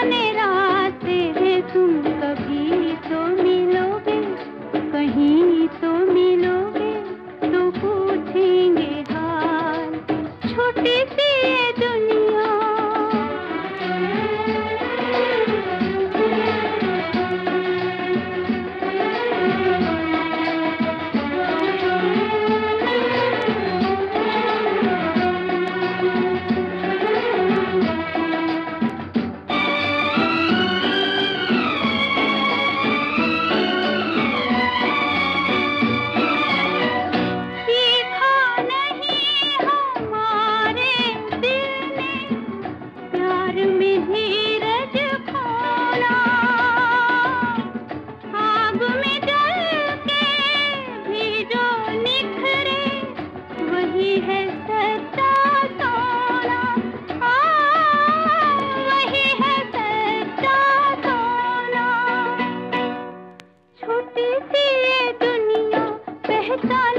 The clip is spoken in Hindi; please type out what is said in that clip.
जाने रा पहचाने